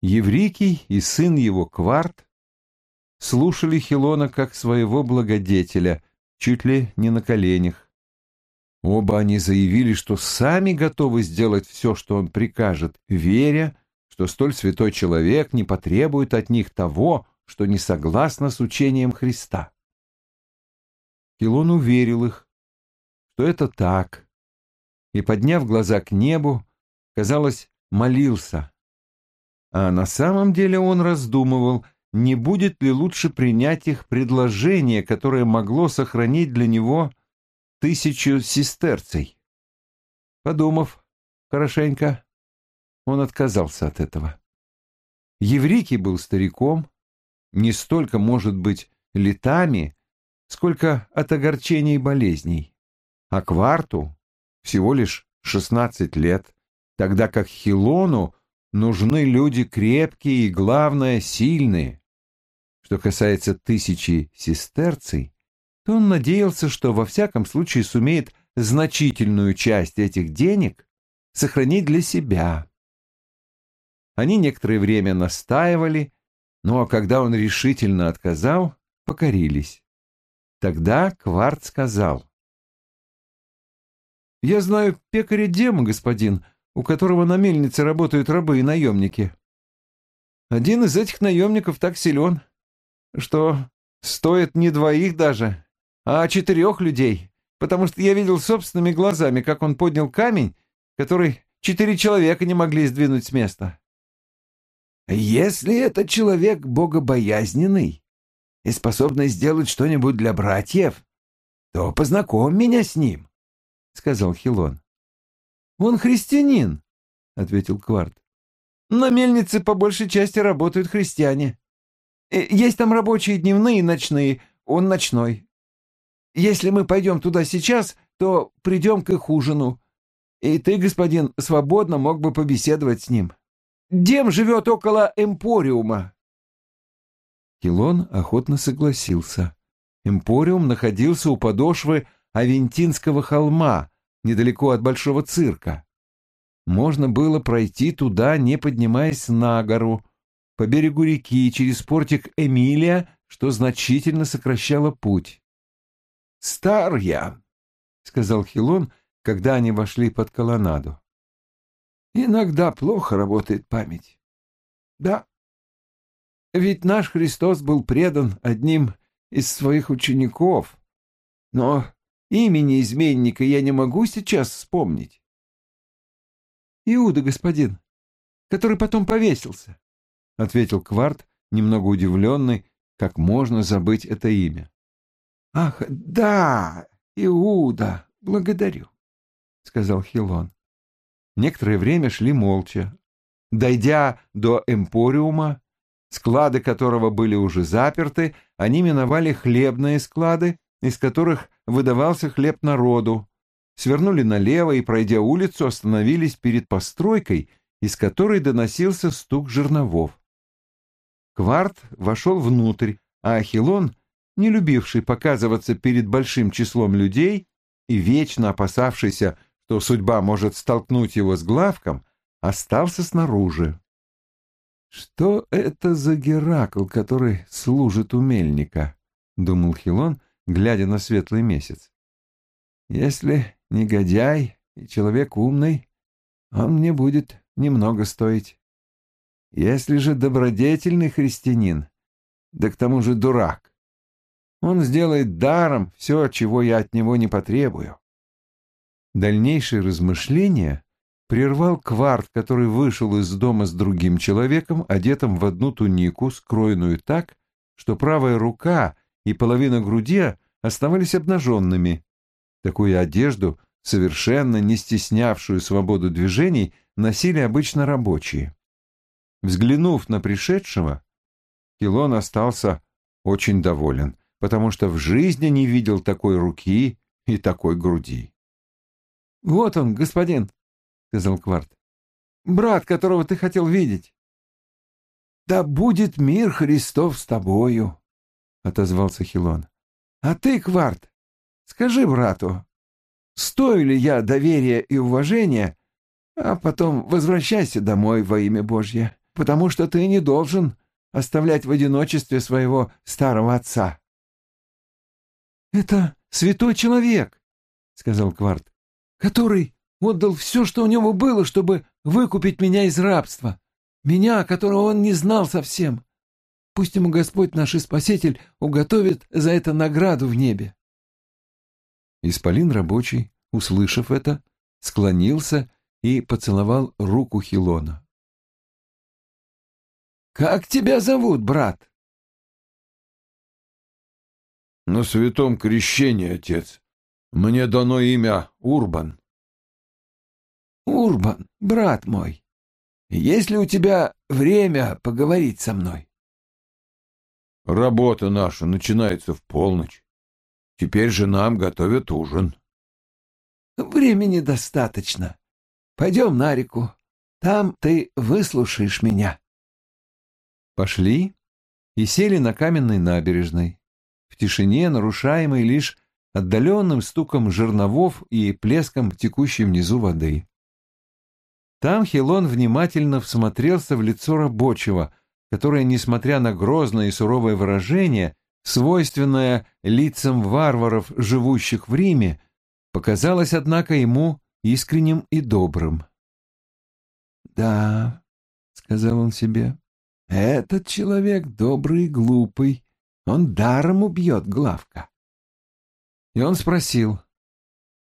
Еврикий и сын его Кварт слушали Хилона как своего благодетеля, чуть ли не на коленях. Оба они заявили, что сами готовы сделать все, что он прикажет, веря, что столь святой человек не потребует от них того, что не согласно с учением Христа. Хилон уверил их, что это так, и, подняв глаза к небу, казалось, молился. А на самом деле он раздумывал, не будет ли лучше принять их предложение, которое могло сохранить для него тысячу сестерцей. Подумав хорошенько, он отказался от этого. Еврикий был стариком, не столько, может быть, летами, сколько от огорчений и болезней, а Кварту всего лишь шестнадцать лет, тогда как Хилону нужны люди крепкие и, главное, сильные. Что касается тысячи сестерций, то он надеялся, что во всяком случае сумеет значительную часть этих денег сохранить для себя. Они некоторое время настаивали, но когда он решительно отказал, покорились. Тогда Кварт сказал. «Я знаю пекаря Дема, господин, у которого на мельнице работают рабы и наемники. Один из этих наемников так силен, что стоит не двоих даже, а четырех людей, потому что я видел собственными глазами, как он поднял камень, который четыре человека не могли сдвинуть с места. Если этот человек богобоязненный и способный сделать что-нибудь для братьев, то познакомь меня с ним, — сказал Хилон. — Он христианин, — ответил Кварт. — На мельнице по большей части работают христиане. Э, есть там рабочие дневные и ночные, он ночной. Если мы пойдем туда сейчас, то придем к их ужину, и ты, господин, свободно мог бы побеседовать с ним. Дем живет около Эмпориума. Килон охотно согласился. Эмпориум находился у подошвы Авентинского холма, недалеко от Большого цирка. Можно было пройти туда, не поднимаясь на гору, по берегу реки, через портик Эмилия, что значительно сокращало путь. «Стар я», — сказал Хилон, когда они вошли под колоннаду. Иногда плохо работает память. Да. Ведь наш Христос был предан одним из своих учеников. Но имени изменника я не могу сейчас вспомнить. Иуда, господин, который потом повесился, — ответил Кварт, немного удивленный, как можно забыть это имя. — Ах, да, Иуда, благодарю, — сказал Хилон. Некоторое время шли молча. Дойдя до эмпориума, склады которого были уже заперты, они миновали хлебные склады, из которых выдавался хлеб народу, свернули налево и, пройдя улицу, остановились перед постройкой, из которой доносился стук жерновов. Кварт вошел внутрь, а Ахилон, не любивший показываться перед большим числом людей и вечно опасавшийся, что судьба может столкнуть его с главком, остался снаружи. «Что это за Геракл, который служит у мельника?» — думал Хилон, глядя на светлый месяц. «Если негодяй и человек умный, он мне будет немного стоить. Если же добродетельный христианин, да к тому же дурак, он сделает даром все, чего я от него не потребую. Дальнейшие размышления прервал кварт, который вышел из дома с другим человеком, одетым в одну тунику, скроенную так, что правая рука и половина груди оставались обнаженными. Такую одежду, совершенно не стеснявшую свободу движений, носили обычно рабочие. Взглянув на пришедшего, Килон остался очень доволен, потому что в жизни не видел такой руки и такой груди. «Вот он, господин», — сказал Кварт. «Брат, которого ты хотел видеть». «Да будет мир Христов с тобою», — отозвался Хилон. «А ты, Кварт, скажи брату, стою ли я доверия и уважения, а потом возвращайся домой во имя Божье. потому что ты не должен оставлять в одиночестве своего старого отца. «Это святой человек», — сказал Кварт, — «который отдал все, что у него было, чтобы выкупить меня из рабства, меня, которого он не знал совсем. Пусть ему Господь наш Спаситель уготовит за это награду в небе». Исполин рабочий, услышав это, склонился и поцеловал руку Хилона. «Как тебя зовут, брат?» «На святом крещении, отец. Мне дано имя Урбан». «Урбан, брат мой, есть ли у тебя время поговорить со мной?» «Работа наша начинается в полночь. Теперь же нам готовят ужин». «Времени достаточно. Пойдем на реку. Там ты выслушаешь меня». Пошли и сели на каменной набережной, в тишине, нарушаемой лишь отдаленным стуком жерновов и плеском текущей внизу воды. Там Хилон внимательно всмотрелся в лицо рабочего, которое, несмотря на грозное и суровое выражение, свойственное лицам варваров, живущих в Риме, показалось, однако, ему искренним и добрым. «Да», — сказал он себе, — «этот человек добрый и глупый, он даром убьет Главка». И он спросил,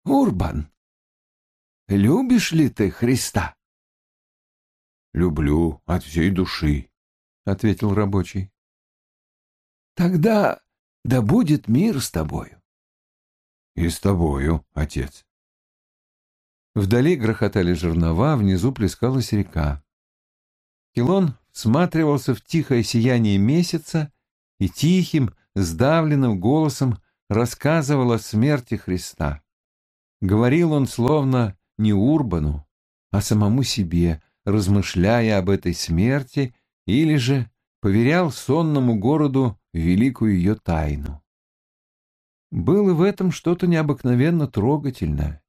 «Урбан, любишь ли ты Христа?» «Люблю от всей души», — ответил рабочий. «Тогда да будет мир с тобою». «И с тобою, отец». Вдали грохотали жернова, внизу плескалась река. Килон всматривался в тихое сияние месяца и тихим, сдавленным голосом рассказывал о смерти Христа. Говорил он словно не Урбану, а самому себе, размышляя об этой смерти, или же поверял сонному городу великую ее тайну. Было в этом что-то необыкновенно трогательное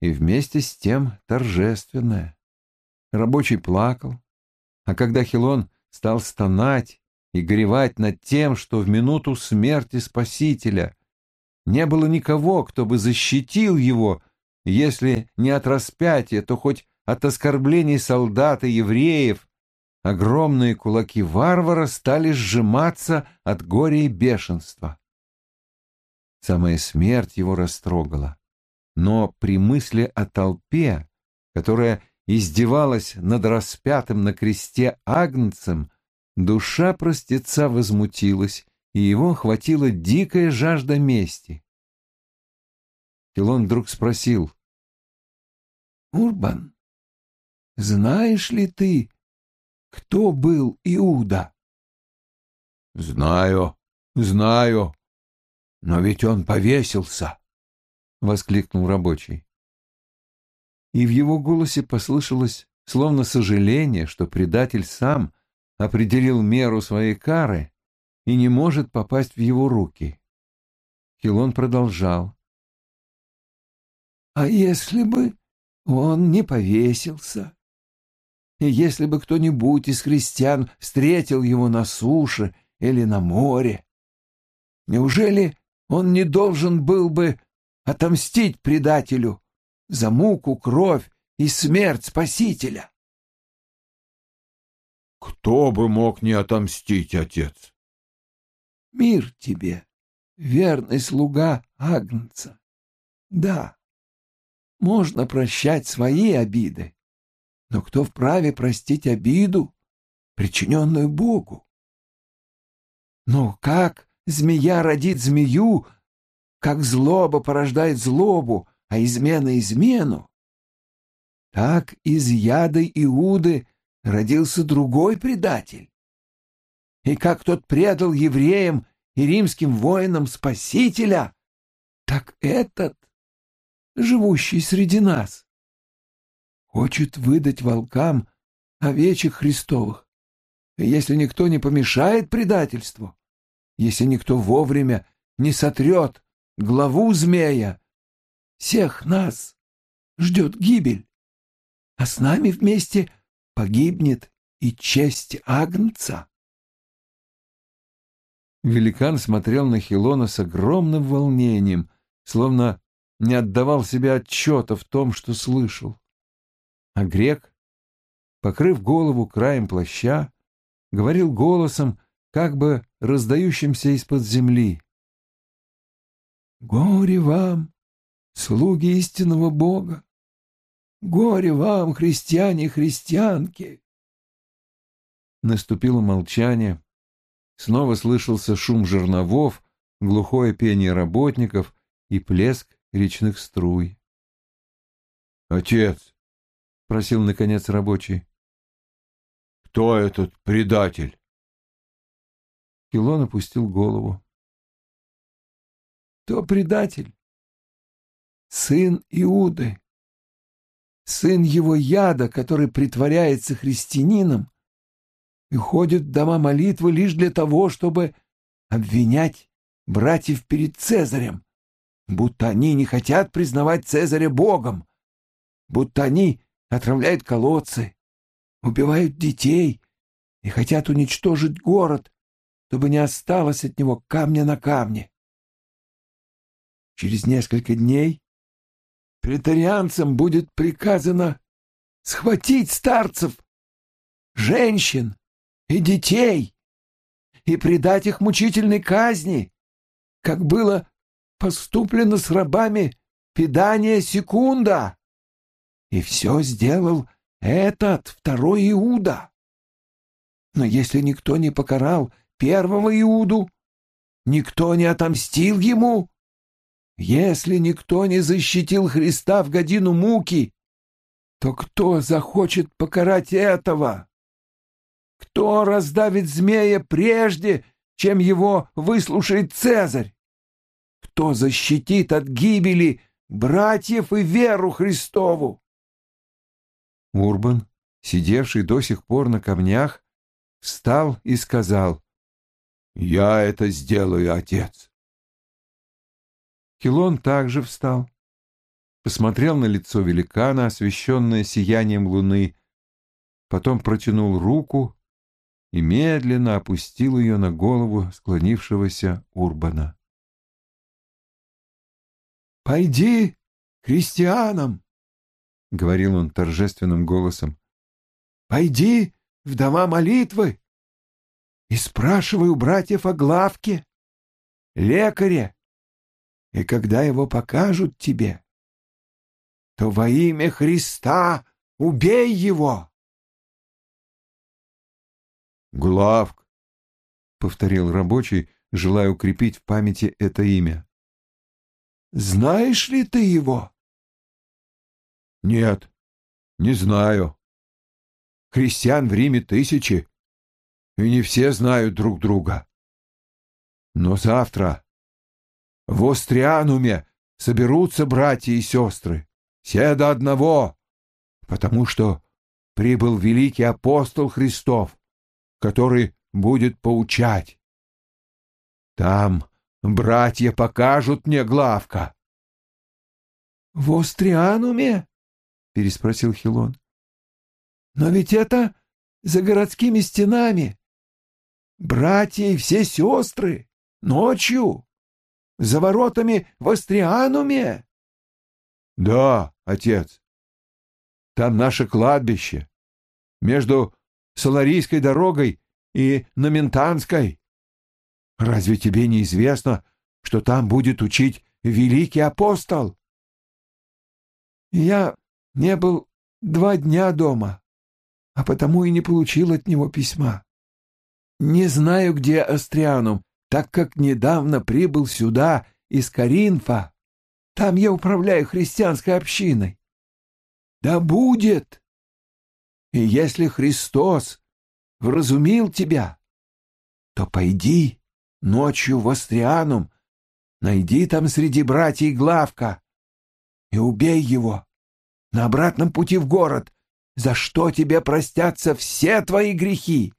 и вместе с тем торжественное. Рабочий плакал, а когда Хилон стал стонать и горевать над тем, что в минуту смерти Спасителя не было никого, кто бы защитил его, если не от распятия, то хоть от оскорблений солдат и евреев, огромные кулаки варвара стали сжиматься от горя и бешенства. Самая смерть его растрогала. Но при мысли о толпе, которая издевалась над распятым на кресте агнцем, душа простеца возмутилась, и его охватила дикая жажда мести. Филон вдруг спросил, «Урбан, знаешь ли ты, кто был Иуда?» «Знаю, знаю, но ведь он повесился!» — воскликнул рабочий. И в его голосе послышалось словно сожаление, что предатель сам определил меру своей кары и не может попасть в его руки. Хилон продолжал. «А если бы он не повесился? И если бы кто-нибудь из христиан встретил его на суше или на море, неужели он не должен был бы отомстить предателю за муку, кровь и смерть Спасителя. Кто бы мог не отомстить, отец? Мир тебе, верный слуга Агнца. Да, можно прощать свои обиды, но кто вправе простить обиду, причиненную Богу? Но как змея родит змею, как злоба порождает злобу, а измена измену, так из яда Иуды родился другой предатель. И как тот предал евреям и римским воинам Спасителя, так этот, живущий среди нас, хочет выдать волкам овечек Христовых. И если никто не помешает предательству, если никто вовремя не сотрет главу змея. Всех нас ждет гибель, а с нами вместе погибнет и честь Агнца. Великан смотрел на Хилона с огромным волнением, словно не отдавал себе отчета в том, что слышал. А грек, покрыв голову краем плаща, говорил голосом, как бы раздающимся из-под земли. «Горе вам, слуги истинного Бога! Горе вам, христиане и христианки!» Наступило молчание. Снова слышался шум жерновов, глухое пение работников и плеск речных струй. «Отец!» — просил, наконец, рабочий. «Кто этот предатель?» Килон опустил голову. «Кто предатель? Сын Иуды, сын его яда, который притворяется христианином и ходит в дома молитвы лишь для того, чтобы обвинять братьев перед Цезарем, будто они не хотят признавать Цезаря Богом, будто они отравляют колодцы, убивают детей и хотят уничтожить город, чтобы не осталось от него камня на камне. Через несколько дней претарианцам будет приказано схватить старцев, женщин и детей и предать их мучительной казни, как было поступлено с рабами Педания Секунда. И все сделал этот второй Иуда. Но если никто не покарал первого Иуду, никто не отомстил ему, если никто не защитил Христа в годину муки, то кто захочет покарать этого? Кто раздавит змея прежде, чем его выслушает Цезарь? Кто защитит от гибели братьев и веру Христову? Урбан, сидевший до сих пор на камнях, встал и сказал, «Я это сделаю, отец». Хилон также встал, посмотрел на лицо великана, освещенное сиянием луны, потом протянул руку и медленно опустил ее на голову склонившегося Урбана. «Пойди христианам!» — говорил он торжественным голосом. «Пойди в дома молитвы и спрашивай у братьев о главке, лекаре, и когда его покажут тебе, то во имя Христа убей его!» «Главк», — повторил рабочий, желая укрепить в памяти это имя. «Знаешь ли ты его?» «Нет, не знаю. Христиан в Риме тысячи, и не все знают друг друга. Но завтра в Остриануме соберутся братья и сестры, все до одного, потому что прибыл великий апостол Христов, который будет поучать. Там братья покажут мне главка. — В Остриануме? — переспросил Хилон. — Но ведь это за городскими стенами. Братья и все сестры ночью за воротами в Остриануме. — Да, отец. Там наше кладбище. Между Соларийской дорогой и Номентанской. Разве тебе не известно, что там будет учить великий апостол? Я не был два дня дома, а потому и не получил от него письма. Не знаю, где Астрианум, так как недавно прибыл сюда из Каринфа. Там я управляю христианской общиной. Да будет и если Христос вразумил тебя, то пойди ночью в Астрианум, найди там среди братьев Главка и убей его на обратном пути в город, за что тебе простятся все твои грехи.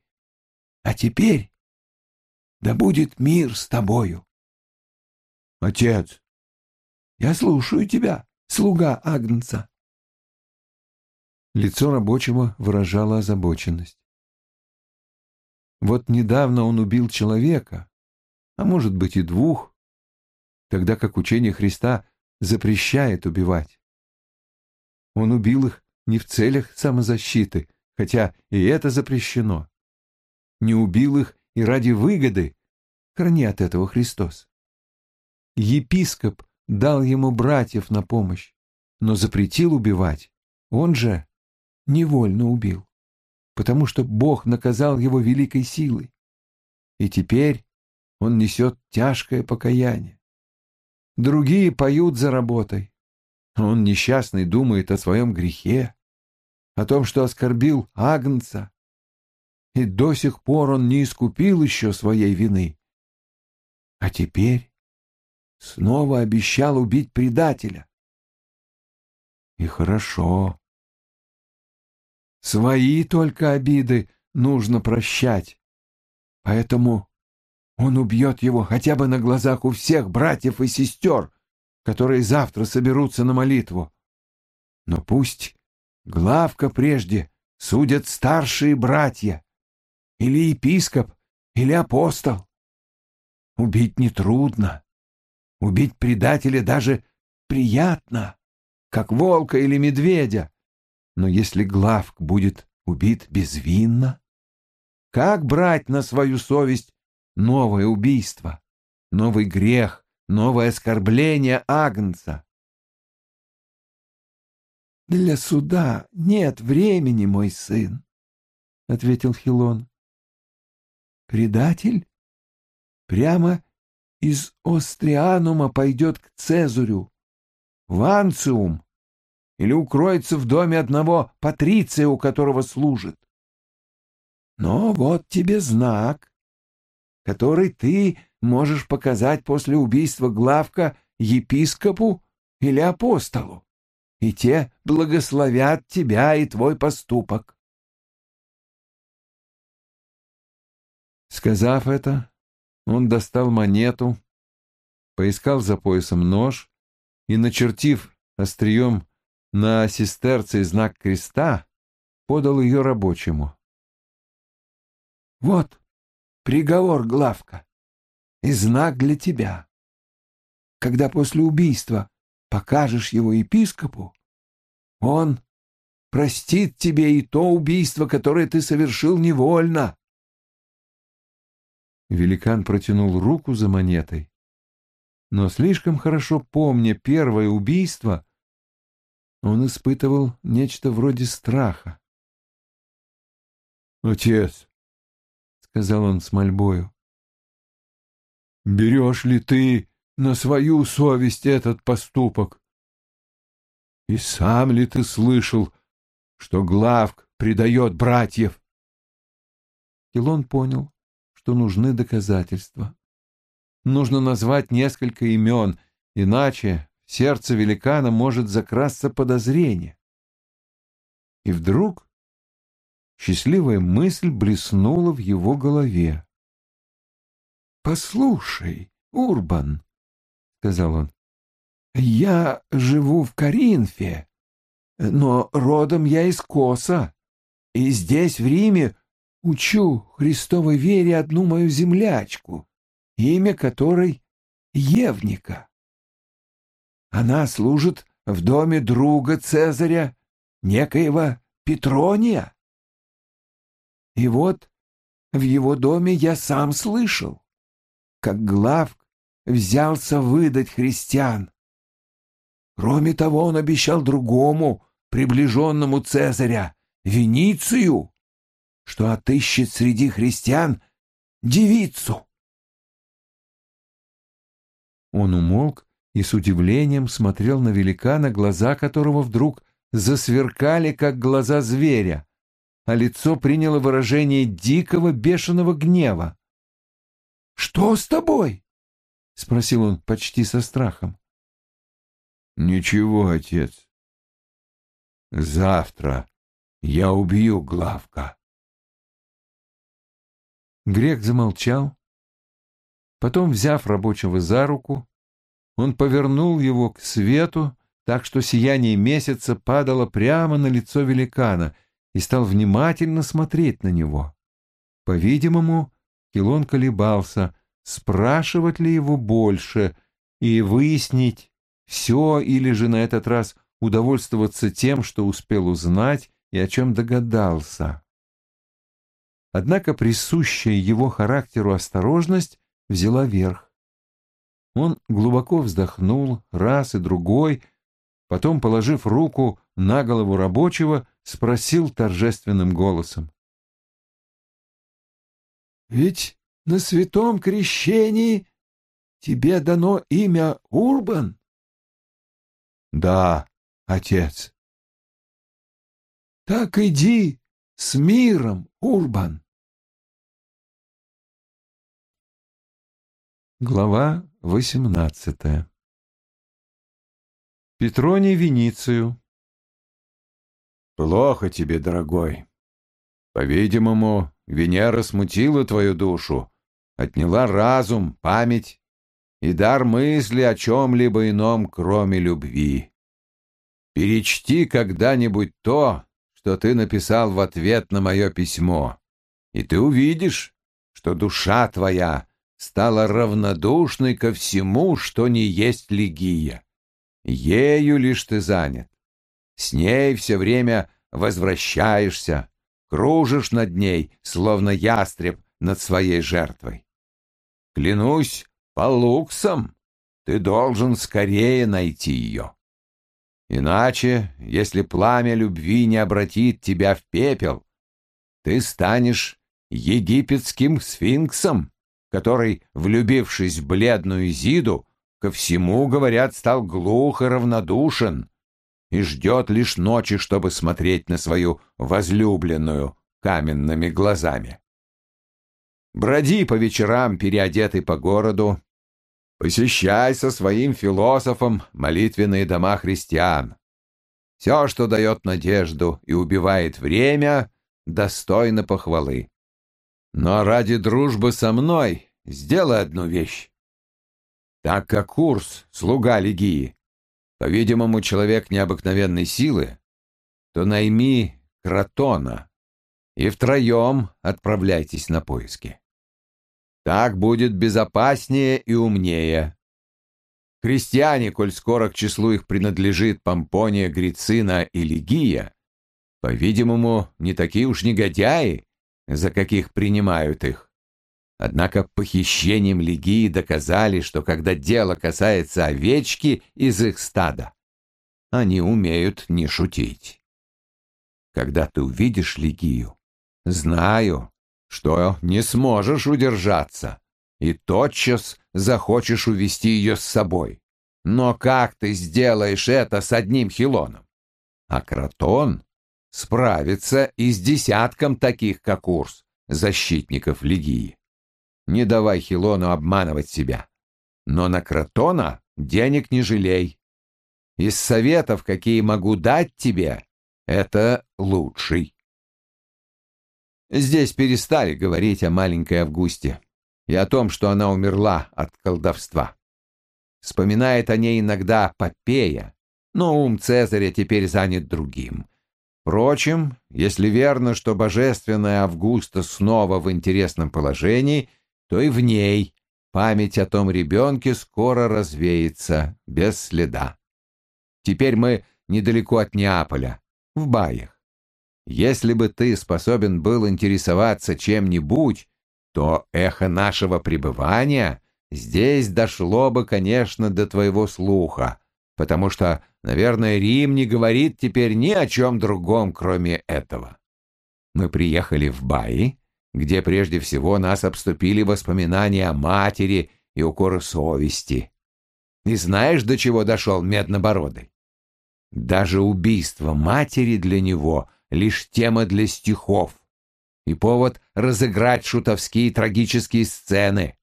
А теперь да будет мир с тобою. Отец, я слушаю тебя, слуга Агнца. Лицо рабочего выражало озабоченность. Вот недавно он убил человека, а может быть и двух, тогда как учение Христа запрещает убивать. Он убил их не в целях самозащиты, хотя и это запрещено. Не убил их и ради выгоды, храни от этого Христос. Епископ дал ему братьев на помощь, но запретил убивать. Он же невольно убил, потому что Бог наказал его великой силой. И теперь он несет тяжкое покаяние. Другие поют за работой. Он несчастный думает о своем грехе, о том, что оскорбил Агнца. И до сих пор он не искупил еще своей вины. А теперь снова обещал убить предателя. И хорошо. Свои только обиды нужно прощать. Поэтому он убьет его хотя бы на глазах у всех братьев и сестер, которые завтра соберутся на молитву. Но пусть главка прежде судят старшие братья, или епископ, или апостол. Убить нетрудно. Убить предателя даже приятно, как волка или медведя. Но если главк будет убит безвинно, как брать на свою совесть новое убийство, новый грех, новое оскорбление Агнца? «Для суда нет времени, мой сын», — ответил Хилон. «Предатель прямо из Острианума пойдет к Цезарю, в Анциум, или укроется в доме одного патриция, у которого служит. Но вот тебе знак, который ты можешь показать после убийства главка епископу или апостолу, и те благословят тебя и твой поступок. Сказав это, он достал монету, поискал за поясом нож и, начертив острием на сестерце знак креста, подал ее рабочему. «Вот приговор, главка, и знак для тебя. Когда после убийства покажешь его епископу, он простит тебе и то убийство, которое ты совершил невольно. Великан протянул руку за монетой. Но слишком хорошо помня первое убийство, он испытывал нечто вроде страха. «Отец», — сказал он с мольбою, — «берешь ли ты на свою совесть этот поступок? И сам ли ты слышал, что Главк предает братьев?» Килон понял, что нужны доказательства. Нужно назвать несколько имен, иначе в сердце великана может закрасться подозрение. И вдруг счастливая мысль блеснула в его голове. «Послушай, Урбан», — сказал он, — «я живу в Коринфе, но родом я из Коса, и здесь, в Риме, учу Христовой вере одну мою землячку, имя которой Евника. Она служит в доме друга Цезаря, некоего Петрония. И вот в его доме я сам слышал, как Главк взялся выдать христиан. Кроме того, он обещал другому, приближенному Цезаря, Веницию, что отыщет среди христиан девицу. Он умолк и с удивлением смотрел на великана, глаза которого вдруг засверкали, как глаза зверя, а лицо приняло выражение дикого бешеного гнева. «Что с тобой?» — спросил он почти со страхом. «Ничего, отец. Завтра я убью Главка». Грек замолчал. Потом, взяв рабочего за руку, он повернул его к свету, так что сияние месяца падало прямо на лицо великана и стал внимательно смотреть на него. По-видимому, Хилон колебался, спрашивать ли его больше и выяснить все или же на этот раз удовольствоваться тем, что успел узнать и о чем догадался. Однако присущая его характеру осторожность взяла верх. Он глубоко вздохнул раз и другой, потом, положив руку на голову рабочего, спросил торжественным голосом. «Ведь на святом крещении тебе дано имя Урбан?» «Да, отец». «Так иди с миром, Урбан». Глава восемнадцатая Петроний Веницию «Плохо тебе, дорогой. По-видимому, Венера смутила твою душу, отняла разум, память и дар мысли о чем-либо ином, кроме любви. Перечти когда-нибудь то, что ты написал в ответ на мое письмо, и ты увидишь, что душа твоя стала равнодушной ко всему, что не есть легия. Ею лишь ты занят. С ней все время возвращаешься, кружишь над ней, словно ястреб над своей жертвой. Клянусь по луксам, ты должен скорее найти ее. Иначе, если пламя любви не обратит тебя в пепел, ты станешь египетским сфинксом, который, влюбившись в бледную Зиду, ко всему, говорят, стал глух и равнодушен, и ждет лишь ночи, чтобы смотреть на свою возлюбленную каменными глазами. Броди по вечерам, переодетый по городу, посещай со своим философом молитвенные дома христиан. Все, что дает надежду и убивает время, достойно похвалы. Но ради дружбы со мной сделай одну вещь. Так как курс, слуга Легии, по-видимому, человек необыкновенной силы, то найми Кротона и втроем отправляйтесь на поиски. Так будет безопаснее и умнее. Крестьяне, коль скоро к числу их принадлежит Помпония, Грицина и Лигия, по-видимому, не такие уж негодяи, за каких принимают их. Однако похищением Лигии доказали, что когда дело касается овечки из их стада, они умеют не шутить. Когда ты увидишь Лигию, знаю, что не сможешь удержаться и тотчас захочешь увести ее с собой. Но как ты сделаешь это с одним хилоном? А Кротон справится и с десятком таких, как Урс, защитников Лигии. Не давай Хилону обманывать себя. Но на Кротона денег не жалей. Из советов, какие могу дать тебе, это лучший. Здесь перестали говорить о маленькой Августе и о том, что она умерла от колдовства. Вспоминает о ней иногда Попея, но ум Цезаря теперь занят другим. Впрочем, если верно, что божественная Августа снова в интересном положении — то и в ней память о том ребенке скоро развеется без следа. Теперь мы недалеко от Неаполя, в Баях. Если бы ты способен был интересоваться чем-нибудь, то эхо нашего пребывания здесь дошло бы, конечно, до твоего слуха, потому что, наверное, Рим не говорит теперь ни о чем другом, кроме этого. Мы приехали в Баи, где прежде всего нас обступили воспоминания о матери и укоры совести. И знаешь, до чего дошел Меднобородый? Даже убийство матери для него — лишь тема для стихов и повод разыграть шутовские трагические сцены.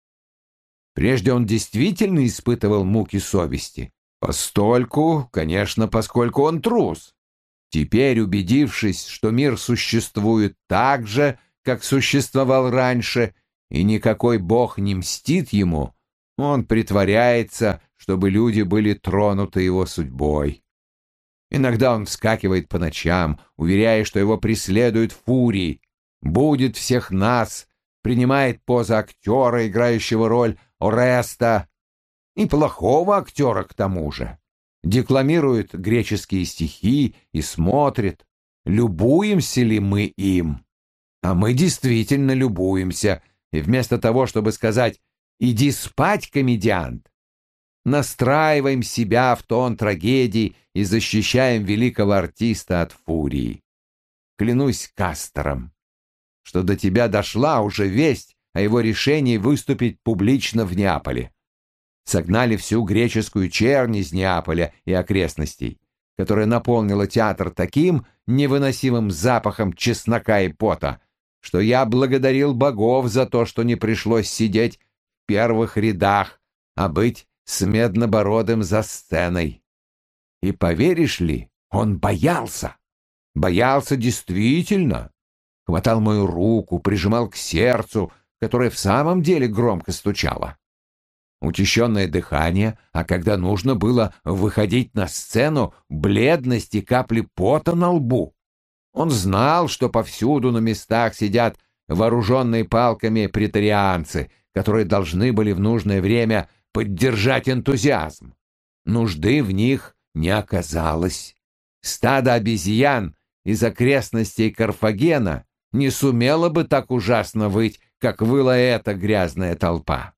Прежде он действительно испытывал муки совести, постольку, конечно, поскольку он трус. Теперь, убедившись, что мир существует так же, как существовал раньше, и никакой бог не мстит ему, он притворяется, чтобы люди были тронуты его судьбой. Иногда он вскакивает по ночам, уверяя, что его преследуют фурии, будет всех нас, принимает позу актера, играющего роль Ореста, и плохого актера к тому же. Декламирует греческие стихи и смотрит, любуемся ли мы им. А мы действительно любуемся, и вместо того, чтобы сказать «иди спать, комедиант», настраиваем себя в тон трагедии и защищаем великого артиста от фурии. Клянусь Кастером, что до тебя дошла уже весть о его решении выступить публично в Неаполе. Согнали всю греческую чернь из Неаполя и окрестностей, которая наполнила театр таким невыносимым запахом чеснока и пота, что я благодарил богов за то, что не пришлось сидеть в первых рядах, а быть с меднобородым за сценой. И поверишь ли, он боялся. Боялся действительно. Хватал мою руку, прижимал к сердцу, которое в самом деле громко стучало. Учащенное дыхание, а когда нужно было выходить на сцену, бледность и капли пота на лбу. Он знал, что повсюду на местах сидят вооруженные палками претарианцы, которые должны были в нужное время поддержать энтузиазм. Нужды в них не оказалось. Стадо обезьян из окрестностей Карфагена не сумело бы так ужасно выть, как выла эта грязная толпа.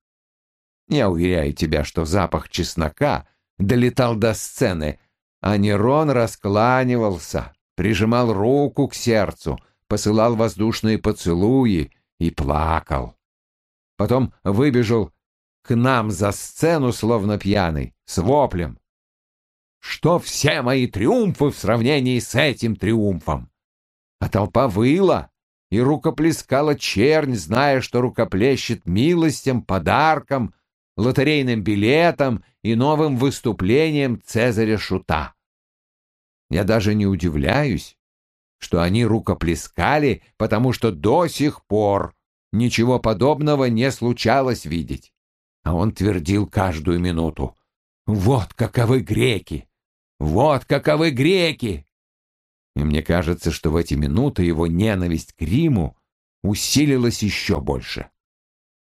Я уверяю тебя, что запах чеснока долетал до сцены, а Нерон раскланивался, прижимал руку к сердцу, посылал воздушные поцелуи и плакал. Потом выбежал к нам за сцену, словно пьяный, с воплем. Что все мои триумфы в сравнении с этим триумфом? А толпа выла и рукоплескала чернь, зная, что рукоплещет милостям, подарком, лотерейным билетом и новым выступлением Цезаря Шута. Я даже не удивляюсь, что они рукоплескали, потому что до сих пор ничего подобного не случалось видеть. А он твердил каждую минуту. «Вот каковы греки! Вот каковы греки!» И мне кажется, что в эти минуты его ненависть к Риму усилилась еще больше.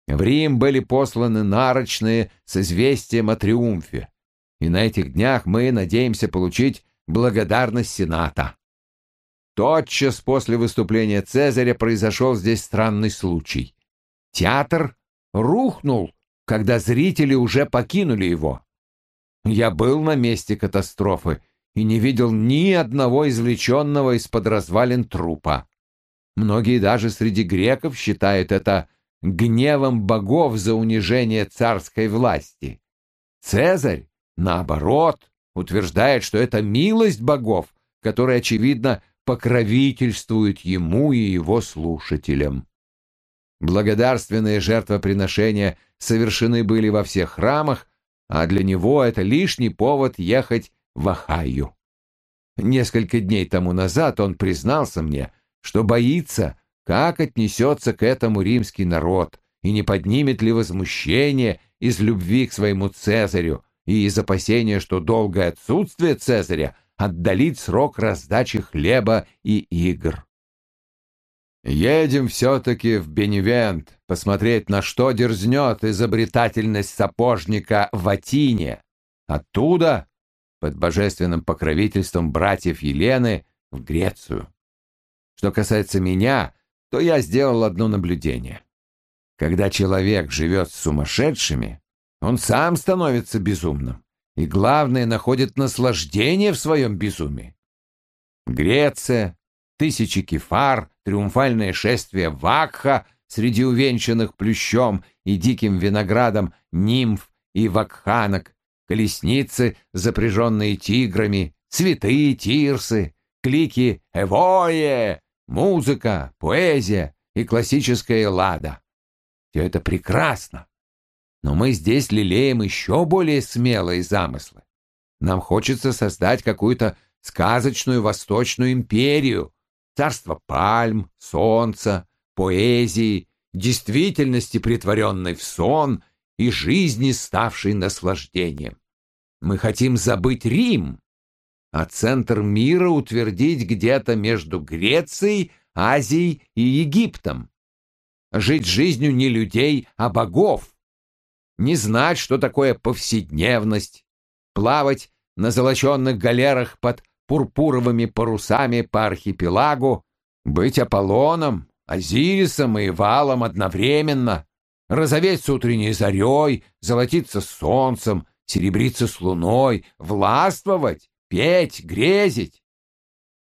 В Рим были посланы нарочные с известием о триумфе, и на этих днях мы надеемся получить благодарность Сената. Тотчас после выступления Цезаря произошел здесь странный случай. Театр рухнул, когда зрители уже покинули его. Я был на месте катастрофы и не видел ни одного извлеченного из-под развалин трупа. Многие даже среди греков считают это гневом богов за унижение царской власти. Цезарь, наоборот, утверждает, что это милость богов, которая, очевидно, покровительствует ему и его слушателям. Благодарственные жертвоприношения совершены были во всех храмах, а для него это лишний повод ехать в Ахайю. Несколько дней тому назад он признался мне, что боится, как отнесется к этому римский народ и не поднимет ли возмущение из любви к своему Цезарю, и из опасения, что долгое отсутствие Цезаря отдалит срок раздачи хлеба и игр. Едем все-таки в Беневент посмотреть, на что дерзнет изобретательность сапожника в Атине. Оттуда, под божественным покровительством братьев Елены, в Грецию. Что касается меня, то я сделал одно наблюдение. Когда человек живет с сумасшедшими, он сам становится безумным. И, главное, находит наслаждение в своем безумии. Греция, тысячи кефар, триумфальное шествие Вакха среди увенчанных плющом и диким виноградом нимф и вакханок, колесницы, запряженные тиграми, цветы, тирсы, клики «Эвое», музыка, поэзия и классическая лада. Все это прекрасно, но мы здесь лелеем еще более смелые замыслы. Нам хочется создать какую-то сказочную восточную империю, царство пальм, солнца, поэзии, действительности, притворенной в сон и жизни, ставшей наслаждением. Мы хотим забыть Рим, а центр мира утвердить где-то между Грецией, Азией и Египтом. жить жизнью не людей, а богов, не знать, что такое повседневность, плавать на золоченных галерах под пурпуровыми парусами по архипелагу, быть Аполлоном, Азирисом и Валом одновременно, розоветь с утренней зарей, золотиться с солнцем, серебриться с луной, властвовать, петь, грезить.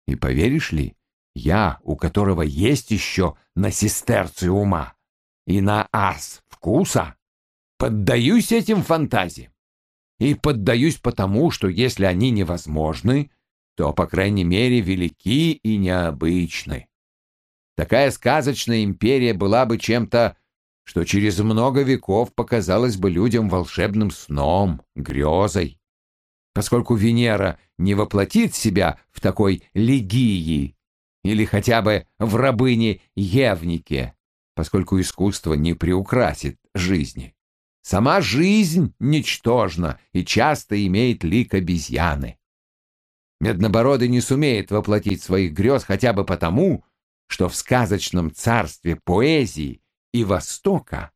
И поверишь ли, я, у которого есть еще на сестерцию ума и на ас вкуса, поддаюсь этим фантазиям. И поддаюсь потому, что если они невозможны, то, по крайней мере, велики и необычны. Такая сказочная империя была бы чем-то, что через много веков показалось бы людям волшебным сном, грезой. Поскольку Венера не воплотит себя в такой легии или хотя бы в рабыне Евнике, поскольку искусство не приукрасит жизни. Сама жизнь ничтожна и часто имеет лик обезьяны. Меднобородый не сумеет воплотить своих грез хотя бы потому, что в сказочном царстве поэзии и Востока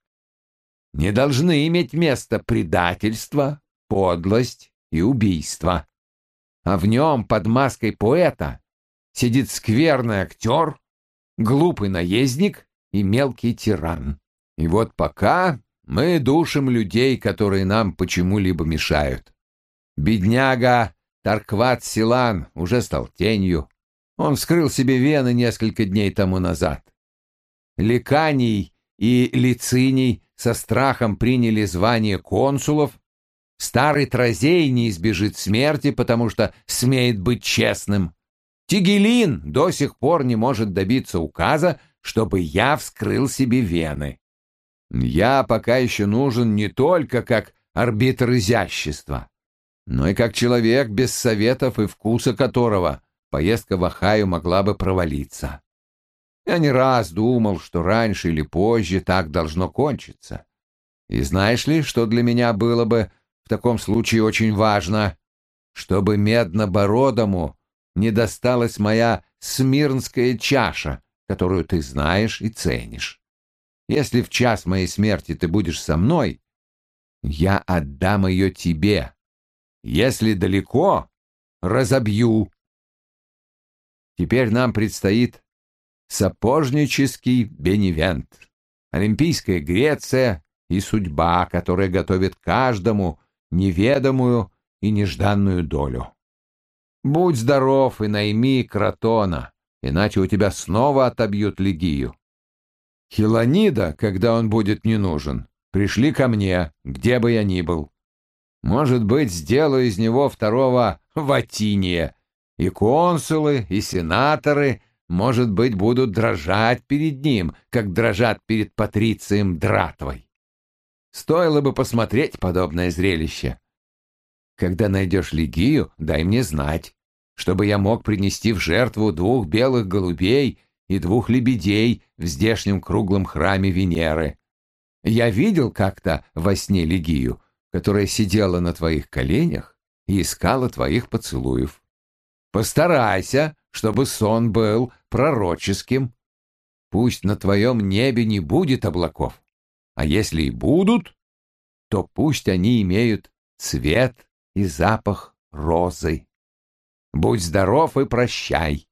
не должны иметь место предательство, подлость и убийство. А в нем под маской поэта сидит скверный актер, глупый наездник и мелкий тиран. И вот пока мы душим людей, которые нам почему-либо мешают. Бедняга Таркват Силан уже стал тенью. Он вскрыл себе вены несколько дней тому назад. Ликаний и Лициний со страхом приняли звание консулов. Старый Тразей не избежит смерти, потому что смеет быть честным. Тигелин до сих пор не может добиться указа, чтобы я вскрыл себе вены. Я пока еще нужен не только как арбитр изящества, но и как человек без советов и вкуса которого поездка в Ахаю могла бы провалиться. Я не раз думал, что раньше или позже так должно кончиться. И знаешь ли, что для меня было бы в таком случае очень важно? Чтобы меднобородому не досталась моя смирнская чаша, которую ты знаешь и ценишь. Если в час моей смерти ты будешь со мной, я отдам ее тебе. Если далеко, разобью. Теперь нам предстоит сапожнический беневент, Олимпийская Греция и судьба, которая готовит каждому неведомую и нежданную долю. Будь здоров и найми Кротона, иначе у тебя снова отобьют Легию. Хилонида, когда он будет не нужен, пришли ко мне, где бы я ни был. Может быть, сделаю из него второго Ватиния, и консулы, и сенаторы, может быть, будут дрожать перед ним, как дрожат перед патрицием Дратвой. Стоило бы посмотреть подобное зрелище. Когда найдешь Легию, дай мне знать, чтобы я мог принести в жертву двух белых голубей и двух лебедей в здешнем круглом храме Венеры. Я видел как-то во сне Легию, которая сидела на твоих коленях и искала твоих поцелуев. Постарайся, чтобы сон был пророческим. Пусть на твоем небе не будет облаков, а если и будут, то пусть они имеют цвет и запах розы. Будь здоров и прощай.